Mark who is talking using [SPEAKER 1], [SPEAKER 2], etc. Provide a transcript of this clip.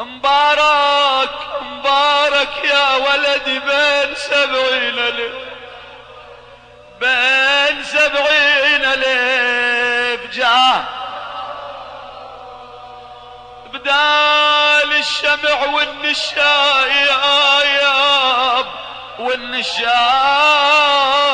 [SPEAKER 1] مبارك مبارك يا ولدي بين سبعين الف بين سبعين الف جاه بدال الشمع والنشاياب يا زفاف